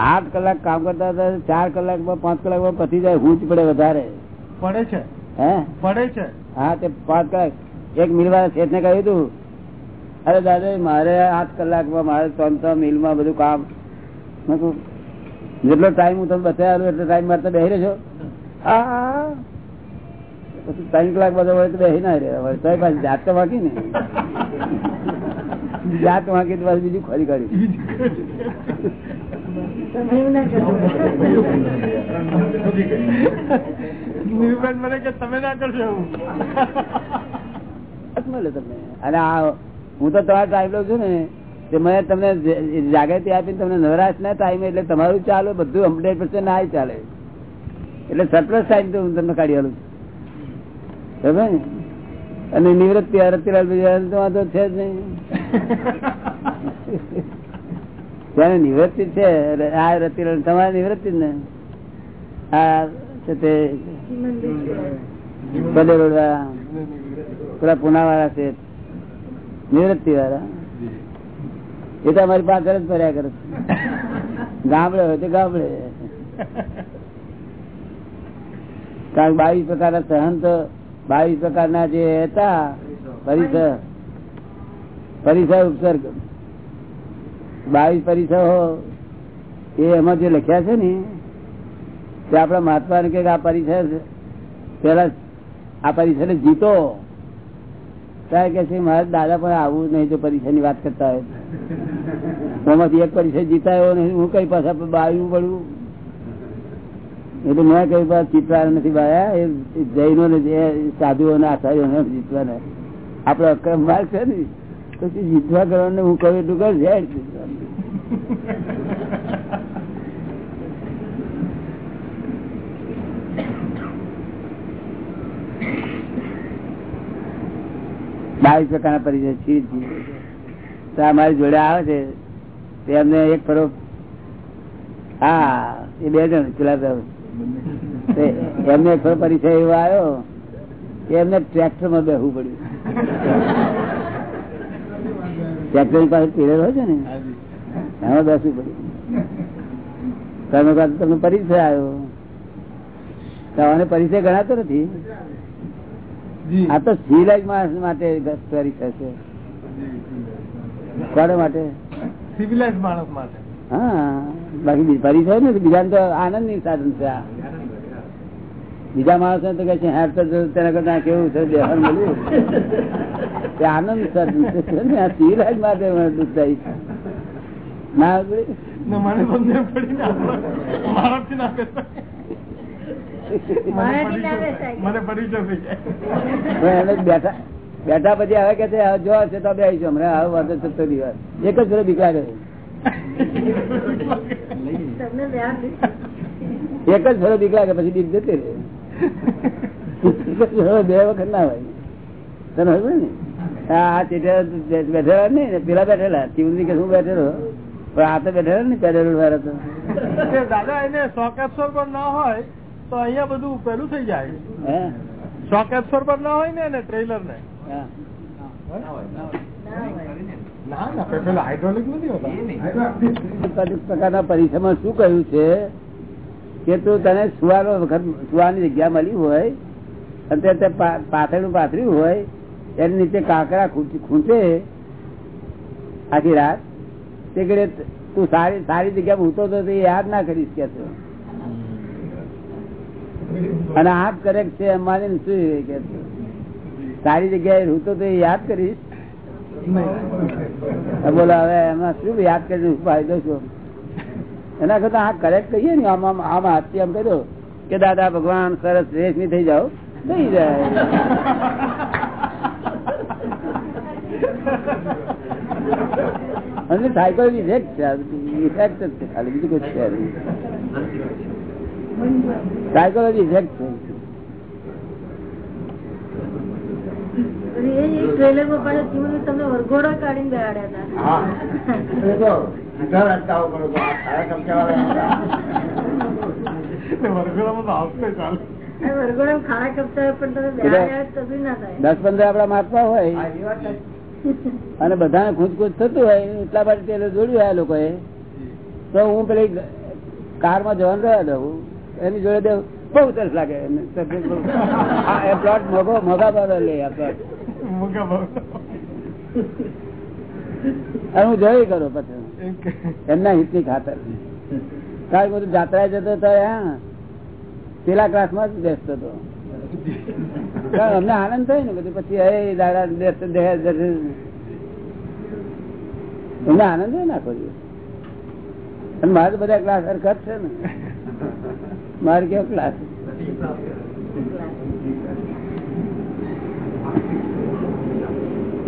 આઠ કલાક કામ કરતા હતા ચાર કલાકમાં પાંચ કલાકમાં પતી જાય હું જ પડે વધારે. પડે છે. હે? પડે છે. હા તે પાંચ કલાક એક મિલવાળા શેઠને કહ્યું તું અરે દાદા મારે આઠ કલાકમાં મારે ત્રણ ત્રણ મિલમાં બધું કામ. મેં જેટલો ટાઈમ હું તમને બતાવ્યો એટલો ટાઈમ મારે બેસી રહેજો. હા. પછી ત્રણ કલાક બધો હોય તો બેસી ના રહે તો પાછી જાત તો વાંકી ને. જાત વાંકી તો પાછી બીજું ખરી ના કરો નિર્ભય મને અને હું તો તમારો ટાઈમ લઉં છું ને, તે મેં તમને જાગૃતિ આપીને તમને નવરાશ ના ટાઈમે એટલે તમારું ચાલે, બધું હંડ્રેડ પર્સન્ટ ના ચાલે. એટલે સરપ્લસ ટાઈમ તો હું તમને કાઢી આલું છું? અને નિવૃત્તિ રતિલાલ બીજા તો છે જ નહીં. ત્યારે નિવૃત્તિ છે આ રતિ તમારી નિવૃત્તિ ને. આ છે તે બધે રોડવા પેલા પુના વાળા છે. નિવૃત્તિ વાળા એ તો અમારી પાછળ જ ફર્યા કરે. ગામડે હોય તો ગામડે. કારણ બાવીસ પ્રકારના સહન તો બાવીસ પ્રકારના જે હતા, પરિસર. પરિસર ઉપસર્ગ. બાવીસ પરિસરો એ એમાં જે લખ્યા છે ને, તે આપણા મહાત્મા કે આ પરિસર પેલા આ પરિસર જીતો. ત્યારે કે છે, મારા દાદા પણ આવું નહીં જો પરિસરની વાત કરતા હોય. એમાંથી એક પરિસર જીતાયો નહીં, હું કઈ પાછા બાયું પડ્યું એટલે મેં કઈ બા ચિત્રા નથી બાયા એ જૈનો ને જે સાધુઓ ને આચાર્યો ને જીતવા ને આપડે અક્રમ માર્ગ છે ને. પછી જીતવા કરવાનું હું કહું એટલું કર બાવીસ પ્રકારના પરિચય છે. તો અમારી જોડે આવે છે. તે અમને એક ફરો હા, એ બે જણ. તે. એમને એક ફરો પરિચય એવો આવ્યો એમને ટ્રેક્ટરમાં બેસવું પડ્યું. ટ્રેક્ટરની પાસે હોય છે ને? એમાં બેસવું પડ્યું તમે તમને પરિચય આવ્યો. તમને પરિચય ગણાતો નથી. આ તો સિવિલાઇઝ માણસ માટે પરિચય છે. કોને માટે? સિવિલાઇઝ માણસ માટે. હા. બાકી પરિચય ને બીજા તો આનંદની સાધન છે આ. બીજા માણસો તો કે છે હેર તો તેના કરતા કેવું છે બેહાર મળ્યું. તે આનંદ સર આ સિવિલાઇઝ માટે દુઃખદાયી ના બેઠા બેઠા પછી હવે કે જો છે તો બે આવીશું હમણાં. આવું વાંધો થતો દિવસ. એક જ ભરો બીક લાગે એક જ ફેરો દીકરા લાગે પછી દીક જતી રહે. બે વખત ના હોય. તને હોય ને? આ ચીઠિયા બેઠેલા ને પેલા બેઠેલા. ચીવડી કે શું બેઠેલો? પણ આ તો બેઠેલા ને પેરેલ વાળા તો. દાદા એને શોક એબ્સોર્બર ના હોય તો અહીંયા બધું પેલું થઈ જાય. હે? શોક પણ ના હોય ને એને ટ્રેલર ને. હા. ના ના પેલા હાઇડ્રોલિક નથી હોતા. પ્રકારના પરીક્ષામાં શું કહ્યું છે? કે તું તને સુવાનો વખત સુવાની જગ્યા મળી હોય, અને તે તે પા- પાથર્યું હોય, એની નીચે કાંકરા ખૂંચે આખી રાત તે ઘડીએ તું સારી સારી જગ્યા ઉતો તો યાદ ના કરીશ, કે છે. અને આ કરેક્ટ છે એમ શું કે છે. સારી જગ્યાએ રૂતો તો યાદ કરીશ બોલો, હવે એમાં શું યાદ કરીને ફાયદો શું એના કરતા આ કરેક્ટ કહીએ ને આમ આમ આમ હાથથી આમ કહી કે દાદા ભગવાન સરસ રેશમી થઈ જાઓ થઈ જાય. અને સાયકલ ઇફેક્ટ છે ઇફેક્ટ જ છે ખાલી બીજું કઈ છે સાયકોલોજી ઇફેક્ટ છે. ટ્રેલરમાં પાછા તમને વરઘોડો કાઢીને બેહાડ્યા હતા. તો દસ પંદર આપડા માપવા હોય. અને બધાને ખુદ ખુદ થતું હોય એટલા માટે તે જોડ્યું હોય આ લોકોએ. તો હું પેલી કારમાં જવાનું રહ્યા દઉં. એની જોડે દઉં બહુ સરસ લાગે. એ પ્લોટ મોગો મોગા ભાવે લે આ પ્લોટ અને હું જોઈ કરું પછી. એમના હિતની ખાતર. કારણ બધું જાત્રા જતો હતો પેલા ક્લાસમાં જ બેસતો હતો અમને આનંદ થયો ને બધું, પછી, હે દાદા એમને આનંદ હોય નાખો અને મારે બધા ક્લાસ હરકત છે ને. મારે કેવો ક્લાસ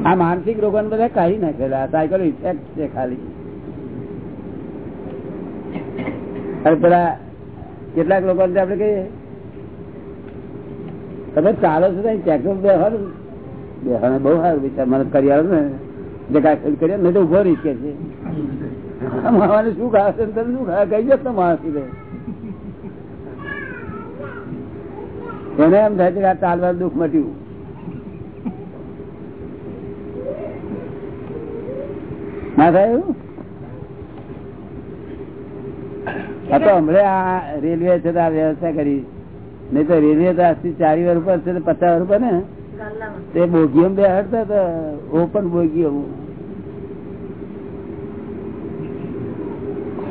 આ માનસિક રોગો બધા કાઢી નાખેલા સાયકલ ઇફેક્ટ છે ખાલી. અને પેલા કેટલાક લોકો આપડે કહીએ, તમે ચાલો છો ચેકઅપ બેહવાનું? બેહવાનું બહુ સારું વિચાર, મને કરી આવ્યો ને, જે કાંઈ કરીએ નહીં તો ઊભો રહી કે છે. માવાને શું ખાશે તમે શું ખા કઈ જતો માણસ એને એમ થાય છે કે આ ચાલવા દુઃખ મટ્યું. ના થાય એવું? આ તો હમણાં આ રેલવે છે તો આ વ્યવસ્થા કરી. નહીં તો રેલવે તો આજથી ચારી વાર ઉપર છે તો પચાસ ઉપર ને? તે બોગીઓ બે હડતા હતા. ઓપન બોગીઓ.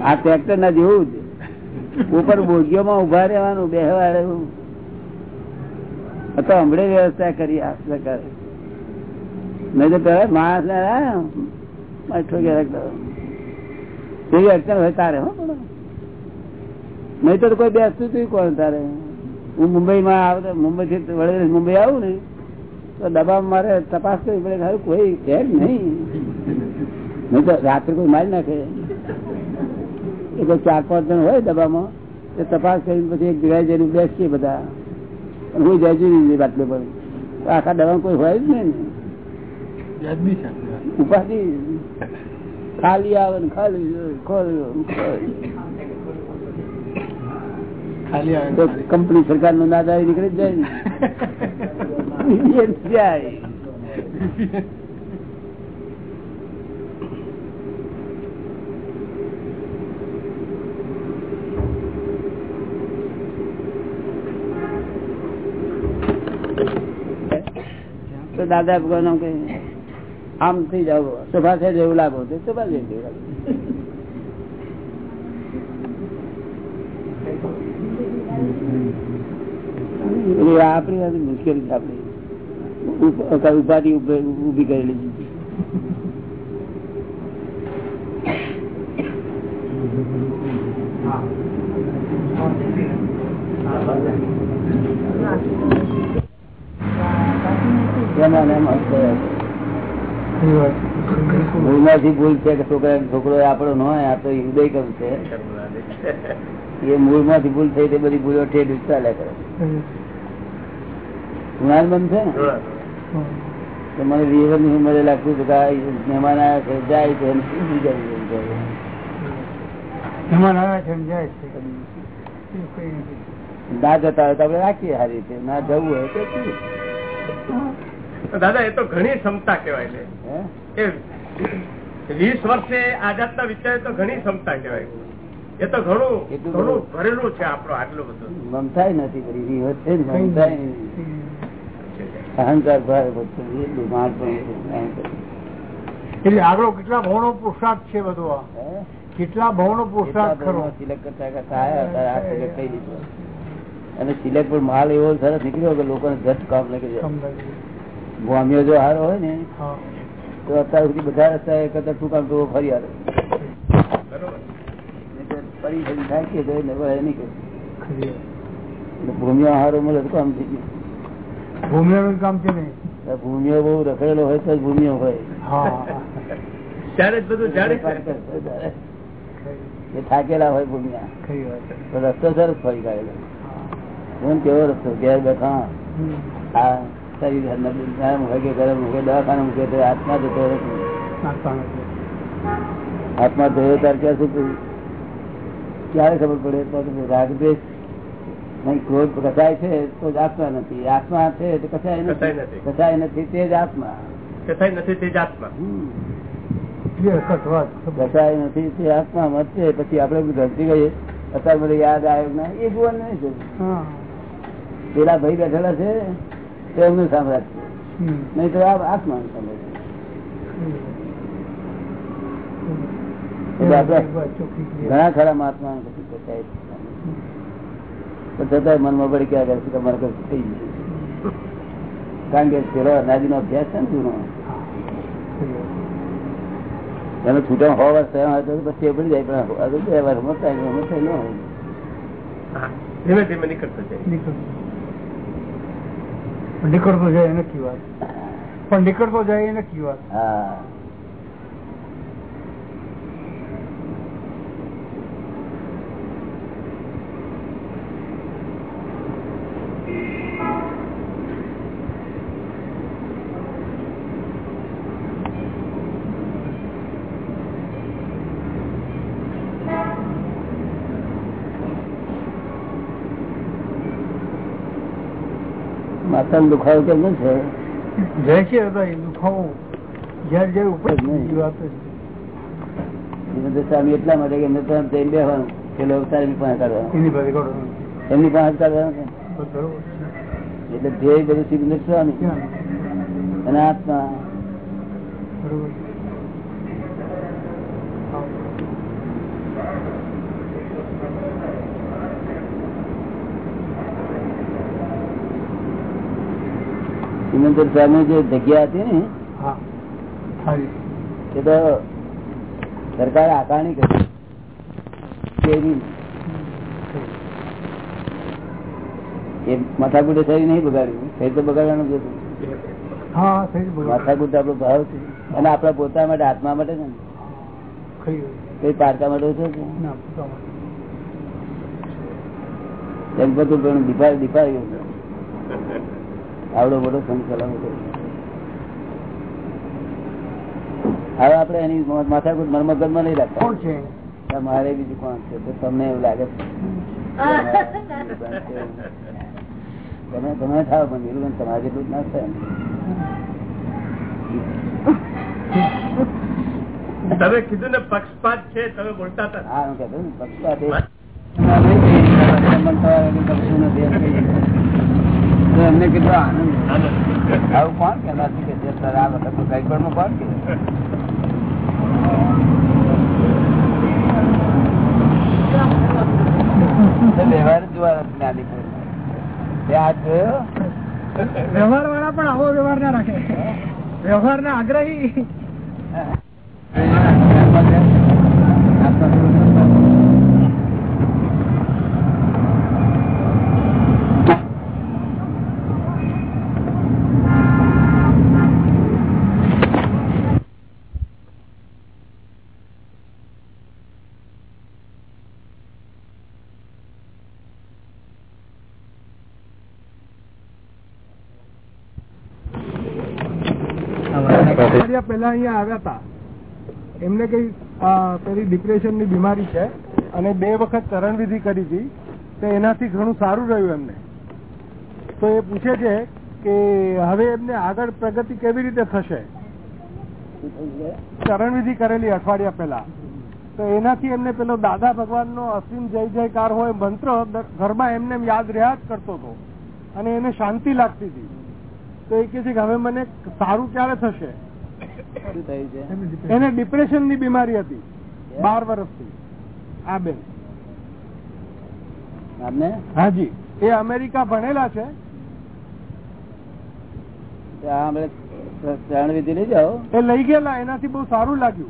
આ ટ્રેક્ટર ના જેવું જ. ઉપર બોગીઓમાં ઊભા રહેવાનું બે રહેવું. તો હમણે વ્યવસ્થા કરી આ સરકારે નહીં તો પેલા માણસ ને રાખતો. એવી અડચણ હોય તારે, હો, પણ. નહીં તો કોઈ બેસતું તું કોણ તારે? હું મુંબઈ માં આવતો મુંબઈ થી વડોદરા મુંબઈ આવું ને તો ડબ્બામાં મારે તપાસ કરવી પડે. કોઈ છે જ નહીં. નહીં તો રાત્રે કોઈ મારી નાખે. એ કોઈ ચાર પાંચ જણ હોય ડબ્બામાં તો તપાસ કરીને પછી એક જગ્યાએ જઈને બેસીએ બધા. અને હું નહીં બાટલી પણ આખા ડબ્બામાં કોઈ હોય જ નહીં. ને ઉપાધિ. ખાલી આવે ને ખાલી. તો કંપની સરકાર નો નાદારી નીકળી જ જાય ને. જાય. તો દાદા ભગવાન આમ થઈ જાવ સભા છે જેવું લાગો તો સભા જેવું લાગો એટલે આપણી વાત મુશ્કેલી છે આપણી. ઉપાધિ ઊભી કરેલી ભૂલ છે છોકરા, છોકરો આપડો ન હોય, આ હૃદય કમ છે. એ મૂળમાંથી ભૂલ થઈ તે બધી ભૂલો ઠેઠ ચાલ્યા કરે. ગુણાન બંધ છે ને તો મને વિવરની મને લાગતું હતું કે મહેમાન આવ્યા છે જાય છે. ના જતા હોય તો આપડે રાખીએ સારી રીતે. ના જવું હોય તો દાદા એ તો ઘણી ક્ષમતા કેવાય છે. વીસ વર્ષે આ જાતના વિચાર તો ઘણી ક્ષમતા કેવાય એ તો ઘણું ઘણું ભરેલું છે આપણું આટલું બધું. મમતા નથી કરી છે નથી. અહંકાર ભારે પણ એટલે આગળ કેટલા ભવનો પુરુષાર્થ છે બધો કેટલા ભવનો ખરો? કરતા કરતા થઈ દીધો અને સિલેક્ટ પણ માલ એવો સરસ નીકળ્યો કે લોકોને જટ કામ લાગી ભોમિયો જો હારો હોય ને. તો અત્યાર સુધી બધા રસ્તા એક કરતા શું કામ ફરી હારો. ફરી ફરી થાય કે નહીં ભૂમિયો હારો મળે તો કામ થઈ ગયું. ભૂમિયાનું કામ છે ને આ ભૂમિયો બહુ રખડેલો હોય તો ભૂમિઓ હોય. ત્યારે જ બધું એ થાકેલા હોય ભૂમિયા. રસ્તો સરસ ફરી કાઢેલો. હું કેવો રસ્તો? ઘેર બેઠા. આ શરીર મૂકે ગરમ હોય કે ગરમ હોય દવાખાને મૂકે તો આત્મા જતો. હાથમાં ધોયો તાર ક્યાં શું ક્યારે ખબર પડે? રાગદેશ નહીં ક્રોધ કસાય છે તો જ આત્મા નથી. આત્મા છે તો કસાય નથી. કસાય નથી. તે જ આત્મા. કસાય નથી તે જ આત્મા. કસાય નથી તે આત્મા મત પછી આપડે ધરતી ગઈએ અત્યારે બધું યાદ આવ્યું ના એ જોવા નહીં છે. પેલા ભાઈ બેઠેલા છે તે એમનું સામ્રાજ્ય નહીં તો આ આત્માનું સામ્રાજ્ય. ઘણા ખરા મહાત્મા પછી કસાય છે. પણ છતાંય મનમાં પડી ક્યાં કરે છે તમારે કશું થઈ ગયું. કારણ કે પેલો નો અભ્યાસ છે ને જૂનો. એનો છૂટો હો વર્ષ થયા હોય તો પછી એ પડી જાય પણ આ તો બે વાર હમત થાય ન હોય. હા. ધીમે ધીમે નીકળતો જાય. નીકળતો. પણ નીકળતો જાય એ નક્કી વાત. પણ નીકળતો જાય એ નક્કી વાત. હા. માથાનો દુખાવો કેમ છે જાય છે દુખાવો ઉપર સ્વામી એટલા માટે કે એમને તો એમ જઈને પેલો અવતાર એમની પાસે કાઢવાનો. એની પાસે કરો એમની પાસે કાઢવાનું છે. એટલે ધ્યેય બધું સિગ્નેચર સ્વામી અને આત્મા. બરોબર સિમંદર સામે જે જગ્યા હતી ને એ તો સરકારે આકારણી કરી. એ માથાકૂટે થઈ નહીં બગાડ્યું. થઈ તો બગાડવાનું જ હતું. માથાકૂટ આપણો ભાવ છે. અને આપડા પોતા માટે આત્મા માટે છે ને. કઈ પારકા માટે છે. એમ બધું પણ દીપા દીપાયું. આવડો બધો સંકલન હવે આપડે એની માથાકૂટ મરમગજમાં નહીં રાખતા. કોણ છે? આ મારે બીજું કોણ છે? તો તમને એવું લાગે છે. તમે તમે થાવ પણ એટલું તમારે જેટલું જ ના થાય. તમે કીધું ને પક્ષપાત છે તમે બોલતા હતા. હા હું કહેતો પક્ષપાત એ- તો એમને કેટલો આનંદ. આવું કોણ કહેતા છે કે જે સર આ વખત કઈ પણ કોણ કે વ્યવહાર જોવા જોયો? વ્યવહાર વાળા પણ આવો વ્યવહાર ના રાખે. વ્યવહાર ના આગ્રહી અઠવાડિયા પહેલા અહીંયા આવ્યા હતા. એમને કઈ પેલી ડિપ્રેશનની બીમારી છે અને બે વખત કરણવિધિ કરી હતી, તો એનાથી ઘણું સારું રહ્યું એમને. તો એ પૂછે છે કે હવે એમને આગળ પ્રગતિ કેવી રીતે થશે? કરણવિધિ કરેલી અઠવાડિયા પહેલા. તો એનાથી એમને પેલો દાદા ભગવાનનો અસીમ જય જયકાર હોય મંત્ર ઘરમાં એમને એમ યાદ રહ્યા જ કરતો હતો. અને એને શાંતિ લાગતી હતી. તો એ કે છે કે હવે મને સારું ક્યારે થશે? શું થયું છે? એને ડિપ્રેશનની બીમારી હતી. બાર વર્ષથી. આ બેન. હાજી. એ અમેરિકા ભણેલા છે. આપણે વિધિ લઈ જાઓ. એ લઈ ગયેલા એનાથી બહુ સારું લાગ્યું.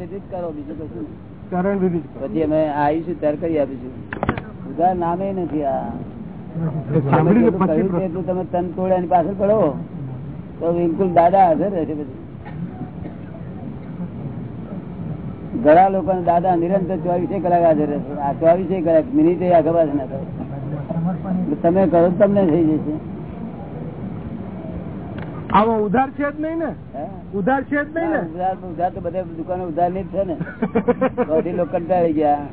વિધિ જ કરો બીજું કશું વિધિ પછી અમે આવીશું ત્યારે કરી આપીશું. ઉધાર નામે નથી આ. એટલું તમે તન તોડ્યા પાછળ પડો. તો બિલકુલ દાદા હાજર રહેશે બધું. ઘણા લોકો દાદા નિરંતર ચોવીસે કલાક હાજર રહેશે. આ ચોવીસે કલાક મિનિટે આગળ ના થાય તમે કરો તમને થઈ જશે. આવો ઉધાર છે જ નહીં ને? ઉધાર છે જ નહીં ને? ઉધાર ઉધાર તો બધા દુકાનો ઉધારની જ છે ને. બધી લોકો કંટાળી ગયા.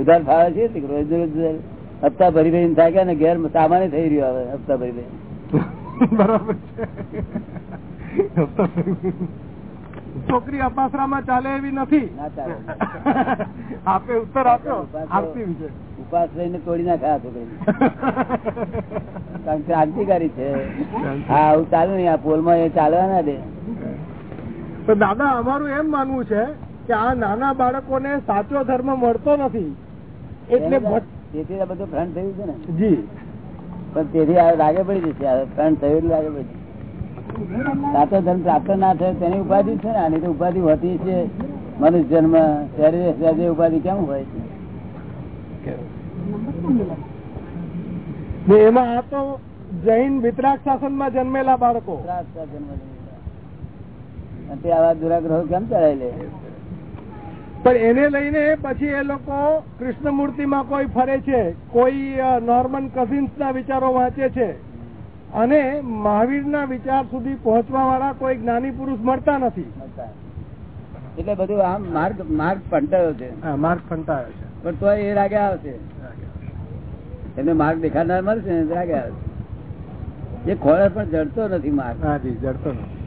ઉધાર ફાવે છે રોજ રોજ હપ્તા ભરી ભરીને થાક્યા ને ઘેર સામાન્ય થઈ રહ્યો હવે હપ્તા ભરી ભરી બરાબર છે. છોકરી અપાસરામાં ચાલે એવી નથી. આપે ઉત્તર આપ્યો આરતી વિશે. ઉપાસ રહીને તોડી નાખે છોકરી કારણ કે ક્રાંતિકારી છે. હા આવું ચાલે નહીં આ પોલમાં એ ચાલવાના દે. તો દાદા અમારું એમ માનવું છે કે આ નાના બાળકોને સાચો ધર્મ મળતો નથી. એટલે તેથી આ બધું ફ્રન્ટ થયું છે ને? જી. પણ તેથી આ લાગે પડી જશે આ થયું લાગે પડી સાચો ધર્મ પ્રાપ્ત ના થયો તેની ઉપાધિ છે ને? આની તો ઉપાધિ હોતી છે. મનુષ્ય જન્મ શરીર ઉપાધિ કેમ હોય છે? એમાં આ તો જૈન વિતરાગ શાસનમાં જન્મેલા બાળકો. ત્રાસ જન્મ જન્મ. તે આવા દુરાગ્રહો કેમ ચડાય લે? પણ એને લઈને પછી એ લોકો કૃષ્ણમૂર્તિમાં કોઈ ફરે છે કોઈ નોર્મન કઝિન્સ વિચારો વાંચે છે. અને મહાવીરના વિચાર સુધી પહોંચવા વાળા કોઈ જ્ઞાની પુરુષ મળતા નથી. એટલે બધું આમ માર્ગ માર્ગ ફંટાયો છે. માર્ગ ફંટાયો છે. પણ તો એ રાગે આવશે એને માર્ગ દેખાડનાર મળશે રાગે આવશે એ ખોળે પણ જડતો નથી માર્ગ. હાજી જડતો નથી.